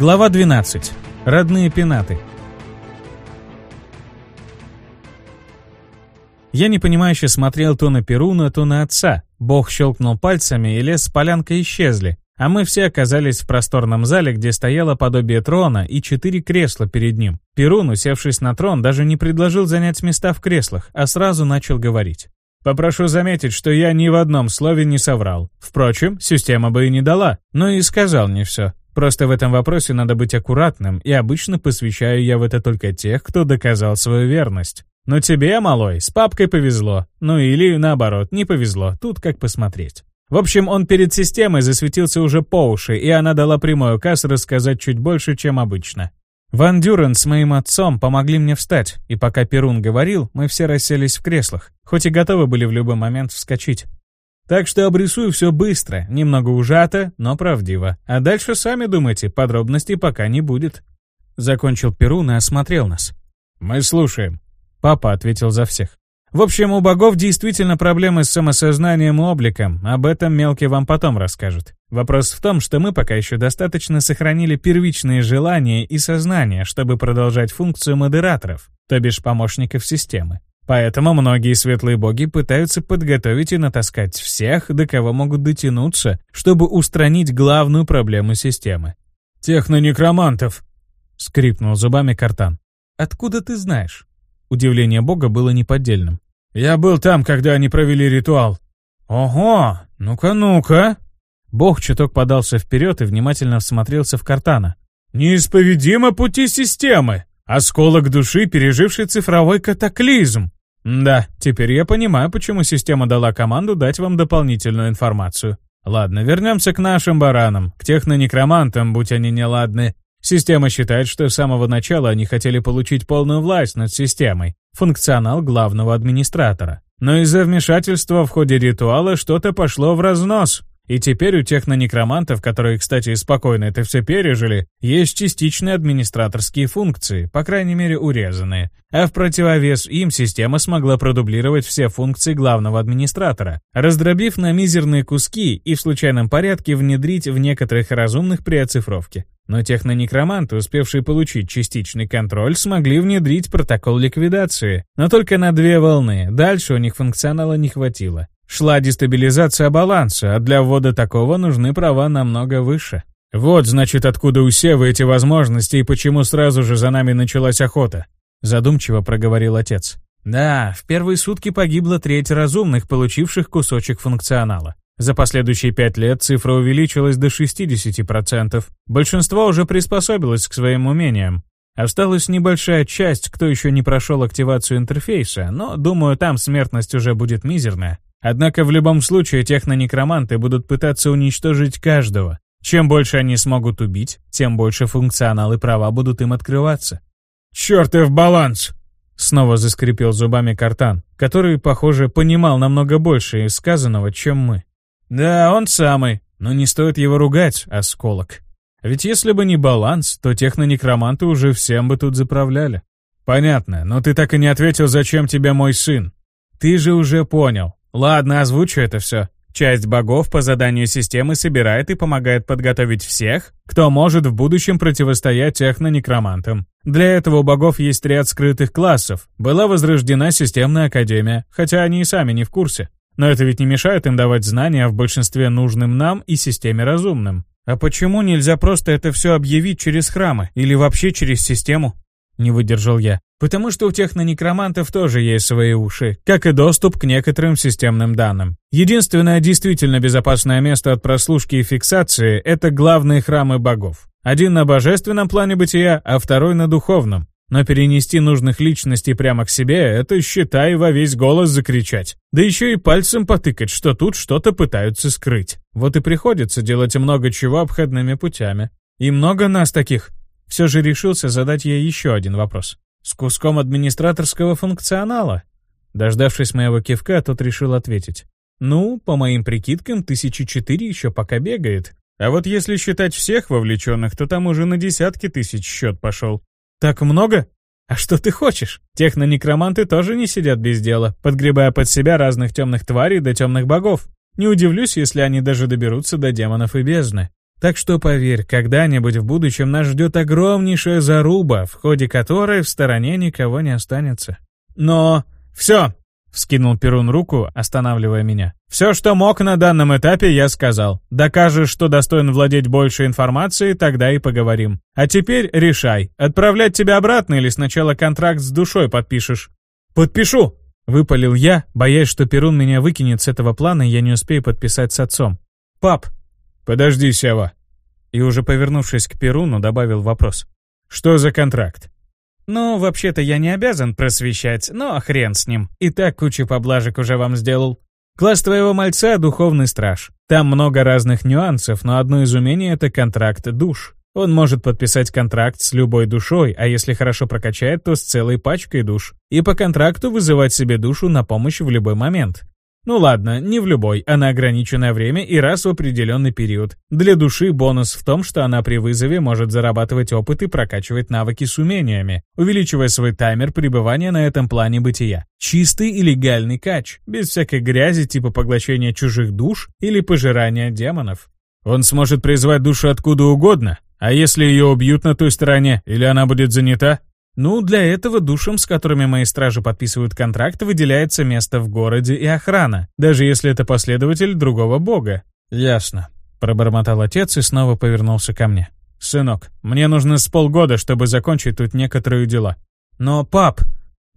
Глава 12. Родные пенаты. Я непонимающе смотрел то на Перуна, то на отца. Бог щелкнул пальцами, и лес с полянкой исчезли. А мы все оказались в просторном зале, где стояло подобие трона и четыре кресла перед ним. Перун, усевшись на трон, даже не предложил занять места в креслах, а сразу начал говорить. Попрошу заметить, что я ни в одном слове не соврал. Впрочем, система бы и не дала, но и сказал не все. Просто в этом вопросе надо быть аккуратным, и обычно посвящаю я в это только тех, кто доказал свою верность. Но тебе, малой, с папкой повезло. Ну или, наоборот, не повезло, тут как посмотреть. В общем, он перед системой засветился уже по уши, и она дала прямой указ рассказать чуть больше, чем обычно. Ван Дюрен с моим отцом помогли мне встать, и пока Перун говорил, мы все расселись в креслах, хоть и готовы были в любой момент вскочить. Так что обрисую все быстро, немного ужато, но правдиво. А дальше сами думайте, подробностей пока не будет. Закончил Перун и осмотрел нас. «Мы слушаем», — папа ответил за всех. В общем, у богов действительно проблемы с самосознанием и обликом, об этом Мелкий вам потом расскажет. Вопрос в том, что мы пока еще достаточно сохранили первичные желания и сознание, чтобы продолжать функцию модераторов, то бишь помощников системы. Поэтому многие светлые боги пытаются подготовить и натаскать всех, до кого могут дотянуться, чтобы устранить главную проблему системы. «Технонекромантов!» — скрипнул зубами Картан. «Откуда ты знаешь?» Удивление бога было неподдельным. «Я был там, когда они провели ритуал». «Ого! Ну-ка, ну-ка!» Бог чуток подался вперед и внимательно всмотрелся в Картана. «Неисповедимо пути системы! Осколок души, переживший цифровой катаклизм! Да, теперь я понимаю, почему система дала команду дать вам дополнительную информацию. Ладно, вернемся к нашим баранам, к технонекромантам, будь они неладны. Система считает, что с самого начала они хотели получить полную власть над системой, функционал главного администратора. Но из-за вмешательства в ходе ритуала что-то пошло в разнос. И теперь у технонекромантов, которые, кстати, спокойно это все пережили, есть частичные администраторские функции, по крайней мере урезанные. А в противовес им система смогла продублировать все функции главного администратора, раздробив на мизерные куски и в случайном порядке внедрить в некоторых разумных при оцифровке. Но технонекроманты, успевшие получить частичный контроль, смогли внедрить протокол ликвидации, но только на две волны, дальше у них функционала не хватило. Шла дестабилизация баланса, а для ввода такого нужны права намного выше. Вот, значит, откуда у Севы эти возможности и почему сразу же за нами началась охота. Задумчиво проговорил отец. Да, в первые сутки погибло треть разумных, получивших кусочек функционала. За последующие пять лет цифра увеличилась до 60%. Большинство уже приспособилось к своим умениям. Осталась небольшая часть, кто еще не прошел активацию интерфейса, но, думаю, там смертность уже будет мизерная. Однако в любом случае технонекроманты будут пытаться уничтожить каждого. Чем больше они смогут убить, тем больше функционал и права будут им открываться. «Чертов баланс!» Снова заскрипел зубами Картан, который, похоже, понимал намного больше из сказанного, чем мы. «Да, он самый, но не стоит его ругать, осколок. Ведь если бы не баланс, то технонекроманты уже всем бы тут заправляли». «Понятно, но ты так и не ответил, зачем тебе мой сын». «Ты же уже понял. Ладно, озвучу это все. Часть богов по заданию системы собирает и помогает подготовить всех, кто может в будущем противостоять технонекромантам. Для этого у богов есть ряд скрытых классов. Была возрождена системная академия, хотя они и сами не в курсе. Но это ведь не мешает им давать знания в большинстве нужным нам и системе разумным. А почему нельзя просто это все объявить через храмы или вообще через систему? Не выдержал я. Потому что у технонекромантов тоже есть свои уши, как и доступ к некоторым системным данным. Единственное действительно безопасное место от прослушки и фиксации – это главные храмы богов. Один на божественном плане бытия, а второй на духовном. Но перенести нужных личностей прямо к себе – это, считай, во весь голос закричать. Да еще и пальцем потыкать, что тут что-то пытаются скрыть. Вот и приходится делать много чего обходными путями. И много нас таких. Все же решился задать ей еще один вопрос. С куском администраторского функционала. Дождавшись моего кивка, тот решил ответить. Ну, по моим прикидкам, тысячи четыре еще пока бегает. А вот если считать всех вовлеченных, то там уже на десятки тысяч счет пошел. Так много? А что ты хочешь? Технонекроманты тоже не сидят без дела, подгребая под себя разных темных тварей до темных богов. Не удивлюсь, если они даже доберутся до демонов и бездны. Так что поверь, когда-нибудь в будущем нас ждет огромнейшая заруба, в ходе которой в стороне никого не останется. Но... Все! Вскинул Перун руку, останавливая меня. «Все, что мог на данном этапе, я сказал. Докажешь, что достоин владеть больше информацией, тогда и поговорим. А теперь решай, отправлять тебя обратно или сначала контракт с душой подпишешь?» «Подпишу!» — выпалил я, боясь, что Перун меня выкинет с этого плана, я не успею подписать с отцом. «Пап!» «Подожди, Сева!» И уже повернувшись к Перуну, добавил вопрос. «Что за контракт?» «Ну, вообще-то я не обязан просвещать, но хрен с ним. И так кучу поблажек уже вам сделал. Класс твоего мальца — духовный страж. Там много разных нюансов, но одно из умений — это контракт душ. Он может подписать контракт с любой душой, а если хорошо прокачает, то с целой пачкой душ. И по контракту вызывать себе душу на помощь в любой момент. Ну ладно, не в любой, а на ограниченное время и раз в определенный период. Для души бонус в том, что она при вызове может зарабатывать опыт и прокачивать навыки с умениями, увеличивая свой таймер пребывания на этом плане бытия. Чистый и легальный кач, без всякой грязи типа поглощения чужих душ или пожирания демонов. Он сможет призвать душу откуда угодно, а если ее убьют на той стороне или она будет занята, ну, для этого душам, с которыми мои стражи подписывают контракт, выделяется место в городе и охрана, даже если это последователь другого бога. Ясно. Пробормотал отец и снова повернулся ко мне. «Сынок, мне нужно с полгода, чтобы закончить тут некоторые дела. Но, пап...»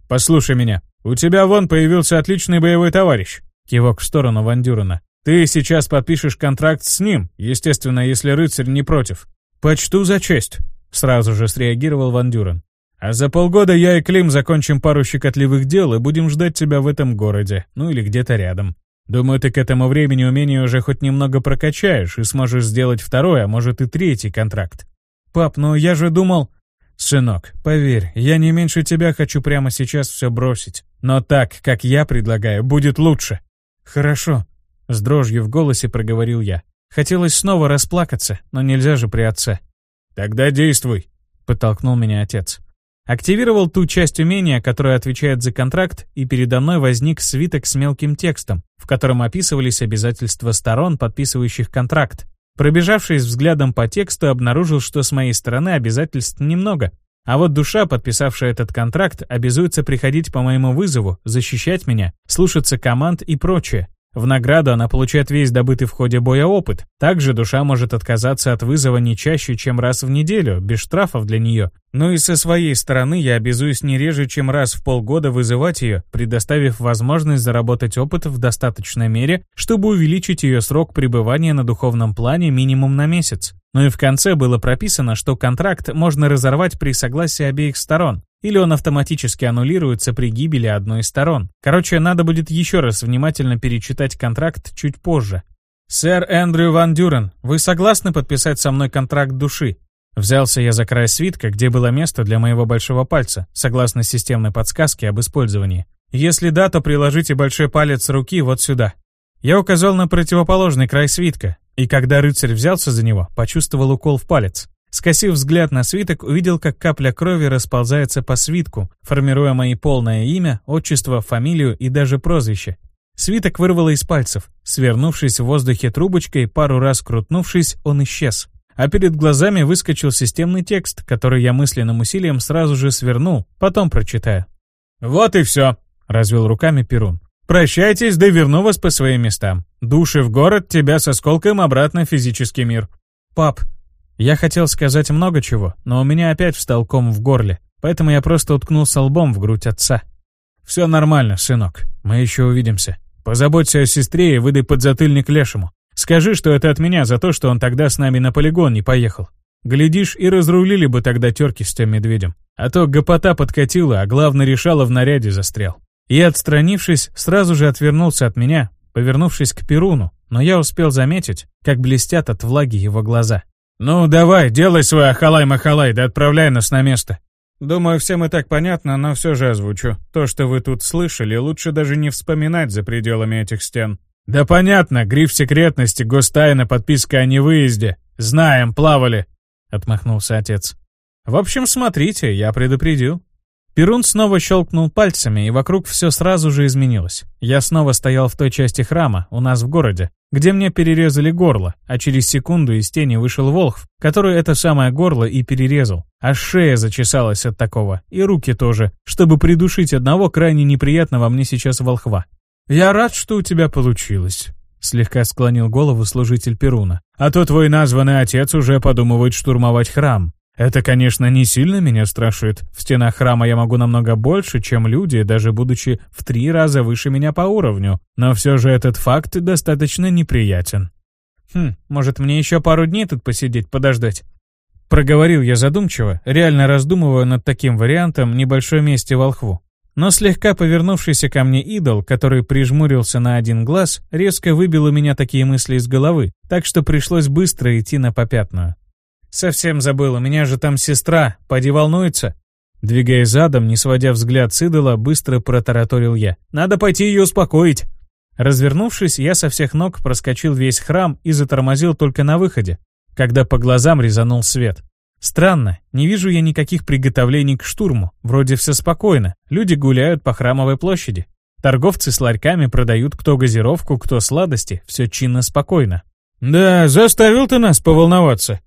«Послушай меня. У тебя вон появился отличный боевой товарищ». Кивок в сторону Вандюрена. «Ты сейчас подпишешь контракт с ним, естественно, если рыцарь не против». «Почту за честь», — сразу же среагировал Вандюрен. А за полгода я и Клим закончим пару щекотливых дел и будем ждать тебя в этом городе, ну или где-то рядом. Думаю, ты к этому времени умение уже хоть немного прокачаешь и сможешь сделать второй, а может и третий контракт. Пап, ну я же думал... Сынок, поверь, я не меньше тебя хочу прямо сейчас все бросить. Но так, как я предлагаю, будет лучше. Хорошо. С дрожью в голосе проговорил я. Хотелось снова расплакаться, но нельзя же при отце. Тогда действуй, подтолкнул меня отец. Активировал ту часть умения, которая отвечает за контракт, и передо мной возник свиток с мелким текстом, в котором описывались обязательства сторон, подписывающих контракт. Пробежавшись взглядом по тексту, обнаружил, что с моей стороны обязательств немного. А вот душа, подписавшая этот контракт, обязуется приходить по моему вызову, защищать меня, слушаться команд и прочее. В награду она получает весь добытый в ходе боя опыт. Также душа может отказаться от вызова не чаще, чем раз в неделю, без штрафов для нее. Ну и со своей стороны я обязуюсь не реже, чем раз в полгода вызывать ее, предоставив возможность заработать опыт в достаточной мере, чтобы увеличить ее срок пребывания на духовном плане минимум на месяц. Ну и в конце было прописано, что контракт можно разорвать при согласии обеих сторон или он автоматически аннулируется при гибели одной из сторон. Короче, надо будет еще раз внимательно перечитать контракт чуть позже. «Сэр Эндрю Ван Дюрен, вы согласны подписать со мной контракт души?» Взялся я за край свитка, где было место для моего большого пальца, согласно системной подсказке об использовании. Если да, то приложите большой палец руки вот сюда. Я указал на противоположный край свитка, и когда рыцарь взялся за него, почувствовал укол в палец. Скосив взгляд на свиток, увидел, как капля крови расползается по свитку, формируя мои полное имя, отчество, фамилию и даже прозвище. Свиток вырвало из пальцев. Свернувшись в воздухе трубочкой, пару раз крутнувшись, он исчез. А перед глазами выскочил системный текст, который я мысленным усилием сразу же свернул, потом прочитаю. «Вот и все», — развел руками Перун. «Прощайтесь, да верну вас по своим местам. Души в город, тебя со сколком обратно в физический мир». «Пап, я хотел сказать много чего, но у меня опять встал ком в горле, поэтому я просто уткнулся лбом в грудь отца. «Все нормально, сынок, мы еще увидимся. Позаботься о сестре и выдай подзатыльник лешему. Скажи, что это от меня за то, что он тогда с нами на полигон не поехал. Глядишь, и разрулили бы тогда терки с тем медведем. А то гопота подкатила, а главное решала в наряде застрял. И, отстранившись, сразу же отвернулся от меня, повернувшись к Перуну, но я успел заметить, как блестят от влаги его глаза. «Ну, давай, делай свой ахалай-махалай, да отправляй нас на место». Думаю, всем и так понятно, но все же озвучу. То, что вы тут слышали, лучше даже не вспоминать за пределами этих стен. Да понятно, гриф секретности, гостайна, подписка о невыезде. Знаем, плавали. Отмахнулся отец. В общем, смотрите, я предупредил. Перун снова щелкнул пальцами, и вокруг все сразу же изменилось. Я снова стоял в той части храма, у нас в городе, где мне перерезали горло, а через секунду из тени вышел Волхв, который это самое горло и перерезал. А шея зачесалась от такого, и руки тоже, чтобы придушить одного крайне неприятного мне сейчас волхва. «Я рад, что у тебя получилось», — слегка склонил голову служитель Перуна. «А то твой названный отец уже подумывает штурмовать храм. Это, конечно, не сильно меня страшит. В стенах храма я могу намного больше, чем люди, даже будучи в три раза выше меня по уровню. Но все же этот факт достаточно неприятен. Хм, может мне еще пару дней тут посидеть, подождать? Проговорил я задумчиво, реально раздумывая над таким вариантом небольшой мести волхву. Но слегка повернувшийся ко мне идол, который прижмурился на один глаз, резко выбил у меня такие мысли из головы, так что пришлось быстро идти на попятную. «Совсем забыл, у меня же там сестра, поди волнуется». Двигаясь задом, не сводя взгляд с идола, быстро протараторил я. «Надо пойти ее успокоить». Развернувшись, я со всех ног проскочил весь храм и затормозил только на выходе, когда по глазам резанул свет. Странно, не вижу я никаких приготовлений к штурму, вроде все спокойно, люди гуляют по храмовой площади. Торговцы с ларьками продают кто газировку, кто сладости, все чинно спокойно. «Да, заставил ты нас поволноваться»,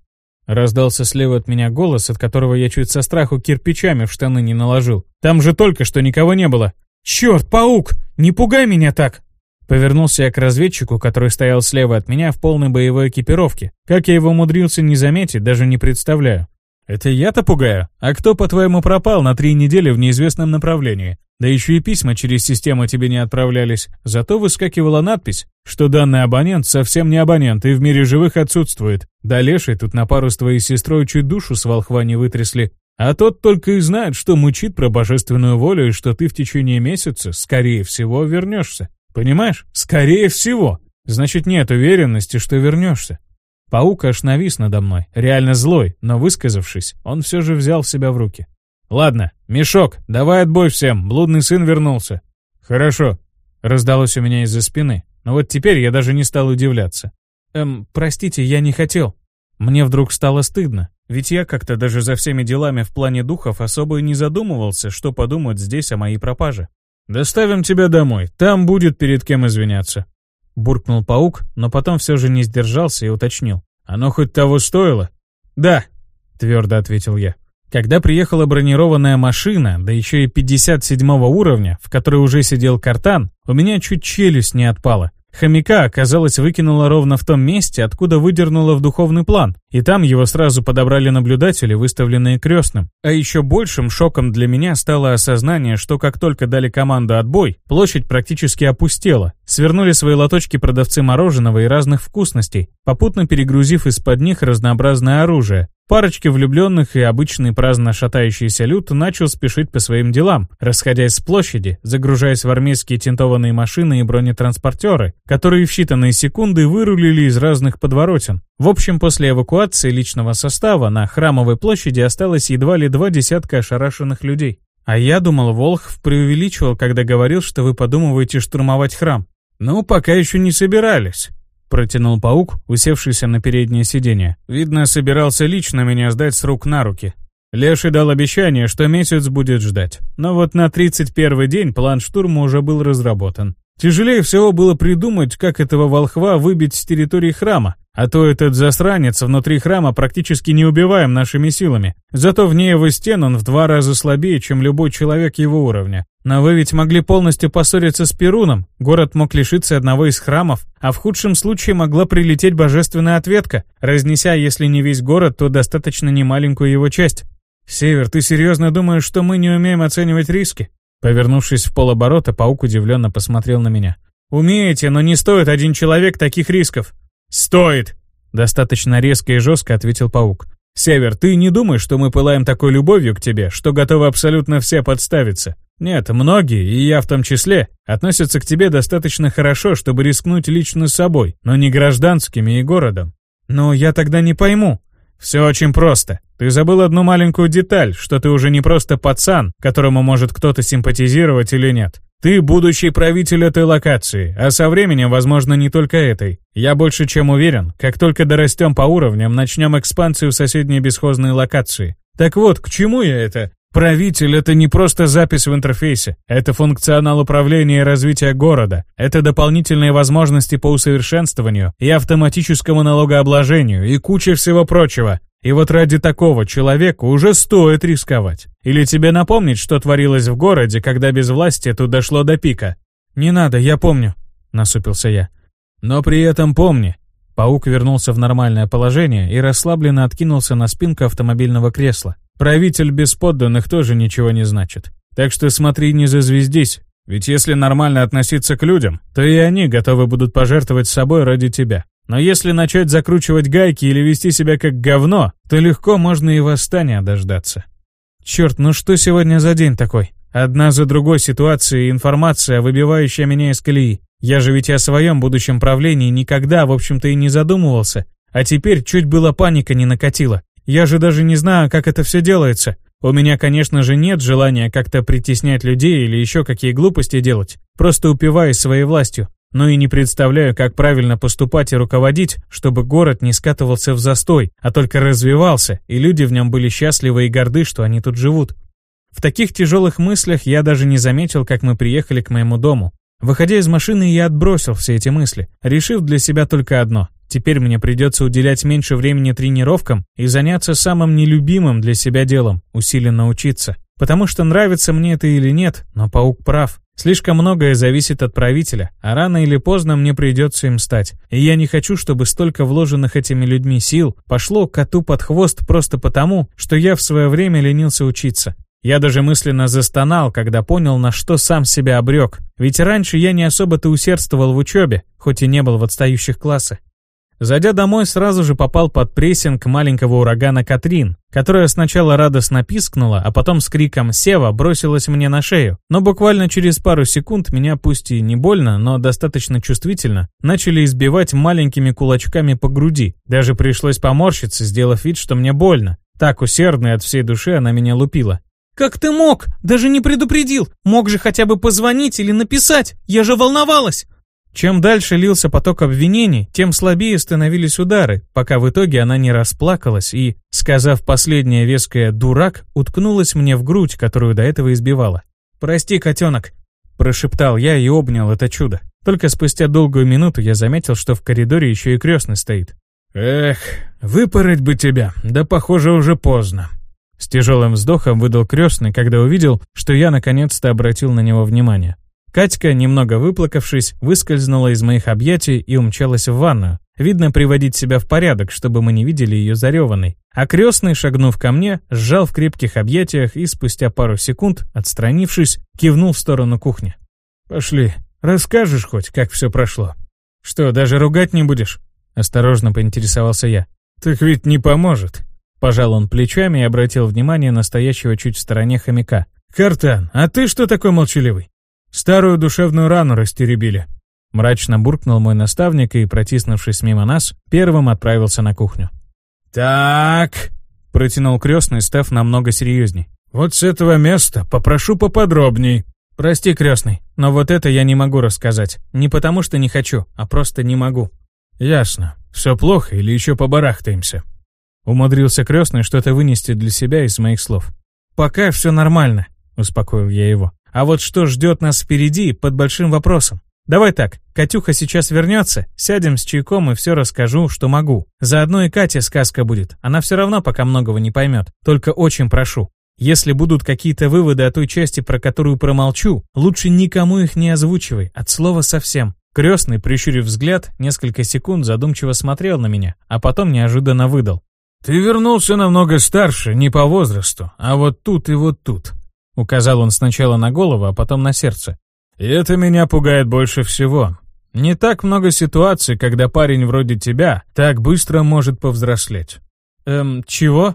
Раздался слева от меня голос, от которого я чуть со страху кирпичами в штаны не наложил. Там же только что никого не было. «Черт, паук! Не пугай меня так!» Повернулся я к разведчику, который стоял слева от меня в полной боевой экипировке. Как я его умудрился не заметить, даже не представляю. «Это я-то пугаю? А кто, по-твоему, пропал на три недели в неизвестном направлении? Да еще и письма через систему тебе не отправлялись. Зато выскакивала надпись, что данный абонент совсем не абонент и в мире живых отсутствует. Да леший тут на пару с твоей сестрой чуть душу с волхва не вытрясли. А тот только и знает, что мучит про божественную волю и что ты в течение месяца, скорее всего, вернешься. Понимаешь? Скорее всего. Значит, нет уверенности, что вернешься. Паук аж навис надо мной, реально злой, но высказавшись, он все же взял себя в руки. «Ладно, Мешок, давай отбой всем, блудный сын вернулся». «Хорошо», — раздалось у меня из-за спины, но вот теперь я даже не стал удивляться. «Эм, простите, я не хотел». Мне вдруг стало стыдно, ведь я как-то даже за всеми делами в плане духов особо и не задумывался, что подумают здесь о моей пропаже. «Доставим тебя домой, там будет перед кем извиняться», буркнул паук, но потом все же не сдержался и уточнил. «Оно хоть того стоило?» «Да», — твердо ответил я. Когда приехала бронированная машина, да еще и 57 уровня, в которой уже сидел картан, у меня чуть челюсть не отпала. Хомяка, оказалось, выкинула ровно в том месте, откуда выдернула в духовный план, и там его сразу подобрали наблюдатели, выставленные крестным. А еще большим шоком для меня стало осознание, что как только дали команду «отбой», площадь практически опустела. Свернули свои лоточки продавцы мороженого и разных вкусностей, попутно перегрузив из-под них разнообразное оружие, Парочки влюбленных и обычный праздно шатающийся люд начал спешить по своим делам, расходясь с площади, загружаясь в армейские тентованные машины и бронетранспортеры, которые в считанные секунды вырулили из разных подворотен. В общем, после эвакуации личного состава на Храмовой площади осталось едва ли два десятка ошарашенных людей. А я думал, Волхв преувеличивал, когда говорил, что вы подумываете штурмовать храм. Ну, пока еще не собирались. Протянул паук, усевшийся на переднее сиденье. Видно, собирался лично меня сдать с рук на руки. Леший дал обещание, что месяц будет ждать. Но вот на 31 день план штурма уже был разработан. Тяжелее всего было придумать, как этого волхва выбить с территории храма, а то этот засранец внутри храма практически не убиваем нашими силами. Зато вне его стен он в два раза слабее, чем любой человек его уровня. Но вы ведь могли полностью поссориться с Перуном, город мог лишиться одного из храмов, а в худшем случае могла прилететь божественная ответка, разнеся, если не весь город, то достаточно немаленькую его часть. «Север, ты серьезно думаешь, что мы не умеем оценивать риски?» Повернувшись в полоборота, паук удивленно посмотрел на меня. «Умеете, но не стоит один человек таких рисков. «Стоит!» — достаточно резко и жестко ответил паук. «Север, ты не думаешь, что мы пылаем такой любовью к тебе, что готовы абсолютно все подставиться? Нет, многие, и я в том числе, относятся к тебе достаточно хорошо, чтобы рискнуть лично собой, но не гражданскими и городом. Но я тогда не пойму. Все очень просто. Ты забыл одну маленькую деталь, что ты уже не просто пацан, которому может кто-то симпатизировать или нет. Ты будущий правитель этой локации, а со временем, возможно, не только этой. Я больше чем уверен, как только дорастем по уровням, начнем экспансию в соседние бесхозные локации. Так вот, к чему я это? Правитель — это не просто запись в интерфейсе, это функционал управления и развития города, это дополнительные возможности по усовершенствованию и автоматическому налогообложению и куча всего прочего. И вот ради такого человека уже стоит рисковать. Или тебе напомнить, что творилось в городе, когда без власти тут дошло до пика? «Не надо, я помню», — насупился я. «Но при этом помни». Паук вернулся в нормальное положение и расслабленно откинулся на спинку автомобильного кресла. Правитель без подданных тоже ничего не значит. Так что смотри, не зазвездись. Ведь если нормально относиться к людям, то и они готовы будут пожертвовать собой ради тебя. Но если начать закручивать гайки или вести себя как говно, то легко можно и восстания дождаться. Черт, ну что сегодня за день такой? Одна за другой ситуация и информация, выбивающая меня из колеи. Я же ведь о своем будущем правлении никогда, в общем-то, и не задумывался. А теперь чуть было паника не накатила. Я же даже не знаю, как это все делается. У меня, конечно же, нет желания как-то притеснять людей или еще какие глупости делать, просто упиваясь своей властью. Но и не представляю, как правильно поступать и руководить, чтобы город не скатывался в застой, а только развивался, и люди в нем были счастливы и горды, что они тут живут. В таких тяжелых мыслях я даже не заметил, как мы приехали к моему дому. Выходя из машины, я отбросил все эти мысли, решив для себя только одно Теперь мне придется уделять меньше времени тренировкам и заняться самым нелюбимым для себя делом – усиленно учиться. Потому что нравится мне это или нет, но паук прав. Слишком многое зависит от правителя, а рано или поздно мне придется им стать. И я не хочу, чтобы столько вложенных этими людьми сил пошло коту под хвост просто потому, что я в свое время ленился учиться. Я даже мысленно застонал, когда понял, на что сам себя обрек. Ведь раньше я не особо-то усердствовал в учебе, хоть и не был в отстающих классах. Зайдя домой, сразу же попал под прессинг маленького урагана Катрин, которая сначала радостно пискнула, а потом с криком «Сева!» бросилась мне на шею. Но буквально через пару секунд меня, пусть и не больно, но достаточно чувствительно, начали избивать маленькими кулачками по груди. Даже пришлось поморщиться, сделав вид, что мне больно. Так усердно и от всей души она меня лупила. «Как ты мог? Даже не предупредил! Мог же хотя бы позвонить или написать! Я же волновалась!» Чем дальше лился поток обвинений, тем слабее становились удары, пока в итоге она не расплакалась и, сказав последнее веское «дурак», уткнулась мне в грудь, которую до этого избивала. «Прости, котенок», – прошептал я и обнял это чудо. Только спустя долгую минуту я заметил, что в коридоре еще и крестный стоит. «Эх, выпороть бы тебя, да похоже уже поздно». С тяжелым вздохом выдал крестный, когда увидел, что я наконец-то обратил на него внимание. Катька, немного выплакавшись, выскользнула из моих объятий и умчалась в ванную. Видно, приводить себя в порядок, чтобы мы не видели ее зареванной. А крестный, шагнув ко мне, сжал в крепких объятиях и спустя пару секунд, отстранившись, кивнул в сторону кухни. «Пошли, расскажешь хоть, как все прошло?» «Что, даже ругать не будешь?» Осторожно поинтересовался я. «Так ведь не поможет». Пожал он плечами и обратил внимание на стоящего чуть в стороне хомяка. «Картан, а ты что такой молчаливый?» Старую душевную рану растеребили. Мрачно буркнул мой наставник и, протиснувшись мимо нас, первым отправился на кухню. «Так», — протянул крестный, став намного серьезней. «Вот с этого места попрошу поподробней». «Прости, крестный, но вот это я не могу рассказать. Не потому что не хочу, а просто не могу». «Ясно. Все плохо или еще побарахтаемся?» Умудрился крестный что-то вынести для себя из моих слов. «Пока все нормально», — успокоил я его. А вот что ждет нас впереди, под большим вопросом. Давай так, Катюха сейчас вернется, сядем с чайком и все расскажу, что могу. Заодно и Кате сказка будет, она все равно пока многого не поймет. Только очень прошу, если будут какие-то выводы о той части, про которую промолчу, лучше никому их не озвучивай, от слова совсем. Крестный, прищурив взгляд, несколько секунд задумчиво смотрел на меня, а потом неожиданно выдал. «Ты вернулся намного старше, не по возрасту, а вот тут и вот тут. Указал он сначала на голову, а потом на сердце. И это меня пугает больше всего. Не так много ситуаций, когда парень вроде тебя так быстро может повзрослеть. Эм, чего?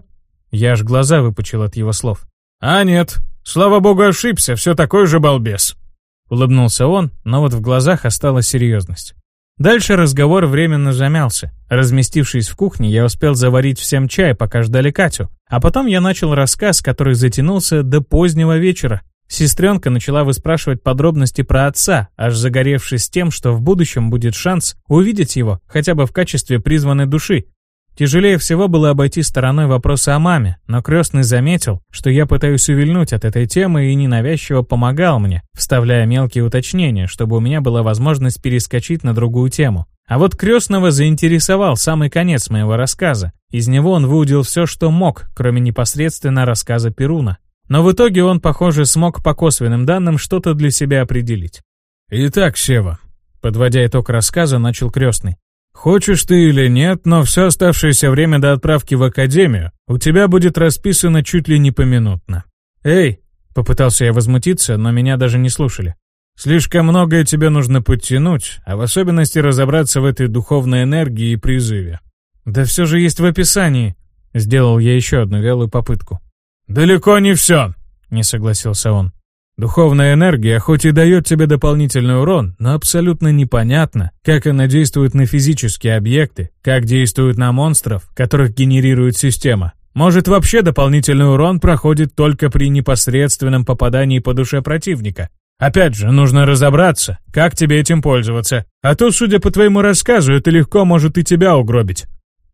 Я аж глаза выпучил от его слов. А нет, слава богу, ошибся, все такой же балбес. Улыбнулся он, но вот в глазах осталась серьезность. Дальше разговор временно замялся. Разместившись в кухне, я успел заварить всем чай, пока ждали Катю. А потом я начал рассказ, который затянулся до позднего вечера. Сестренка начала выспрашивать подробности про отца, аж загоревшись тем, что в будущем будет шанс увидеть его, хотя бы в качестве призванной души. Тяжелее всего было обойти стороной вопросы о маме, но крестный заметил, что я пытаюсь увильнуть от этой темы и ненавязчиво помогал мне, вставляя мелкие уточнения, чтобы у меня была возможность перескочить на другую тему. А вот крестного заинтересовал самый конец моего рассказа. Из него он выудил все, что мог, кроме непосредственно рассказа Перуна. Но в итоге он, похоже, смог по косвенным данным что-то для себя определить. «Итак, Сева», — подводя итог рассказа, начал крестный. Хочешь ты или нет, но все оставшееся время до отправки в академию у тебя будет расписано чуть ли не поминутно. Эй, попытался я возмутиться, но меня даже не слушали. Слишком многое тебе нужно подтянуть, а в особенности разобраться в этой духовной энергии и призыве. Да все же есть в описании. Сделал я еще одну вялую попытку. Далеко не все, не согласился он. Духовная энергия хоть и дает тебе дополнительный урон, но абсолютно непонятно, как она действует на физические объекты, как действует на монстров, которых генерирует система. Может, вообще дополнительный урон проходит только при непосредственном попадании по душе противника. Опять же, нужно разобраться, как тебе этим пользоваться. А то, судя по твоему рассказу, это легко может и тебя угробить.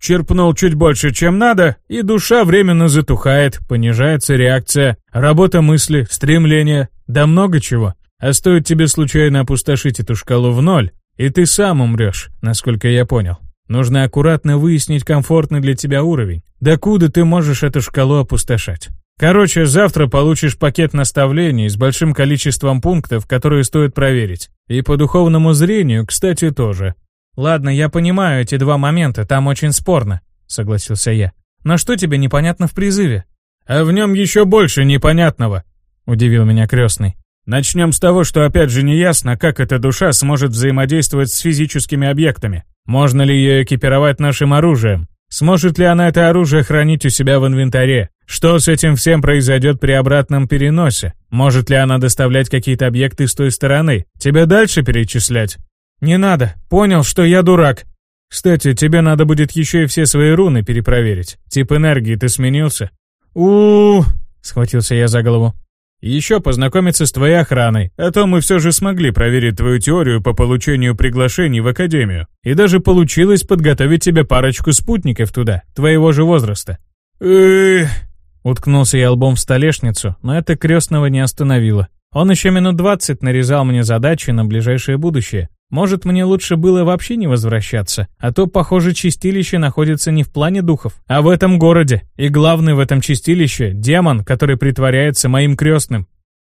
Черпнул чуть больше, чем надо, и душа временно затухает, понижается реакция, работа мысли, стремления, да много чего. А стоит тебе случайно опустошить эту шкалу в ноль, и ты сам умрешь, насколько я понял. Нужно аккуратно выяснить комфортный для тебя уровень. Докуда ты можешь эту шкалу опустошать? Короче, завтра получишь пакет наставлений с большим количеством пунктов, которые стоит проверить. И по духовному зрению, кстати, тоже. «Ладно, я понимаю эти два момента, там очень спорно», — согласился я. «Но что тебе непонятно в призыве?» «А в нем еще больше непонятного», — удивил меня крестный. «Начнем с того, что опять же не ясно, как эта душа сможет взаимодействовать с физическими объектами. Можно ли ее экипировать нашим оружием? Сможет ли она это оружие хранить у себя в инвентаре? Что с этим всем произойдет при обратном переносе? Может ли она доставлять какие-то объекты с той стороны? Тебе дальше перечислять? «Не надо. Понял, что я дурак». «Кстати, тебе надо будет еще и все свои руны перепроверить. Тип энергии ты сменился?» у, схватился я за голову. «Еще познакомиться с твоей охраной, а то мы все же смогли проверить твою теорию по получению приглашений в Академию. И даже получилось подготовить тебе парочку спутников туда, твоего же возраста». «Эх...» Уткнулся я лбом в столешницу, но это крестного не остановило. Он еще минут двадцать нарезал мне задачи на ближайшее будущее, может, мне лучше было вообще не возвращаться, а то, похоже, чистилище находится не в плане духов, а в этом городе. И главный в этом чистилище — демон, который притворяется моим крестным.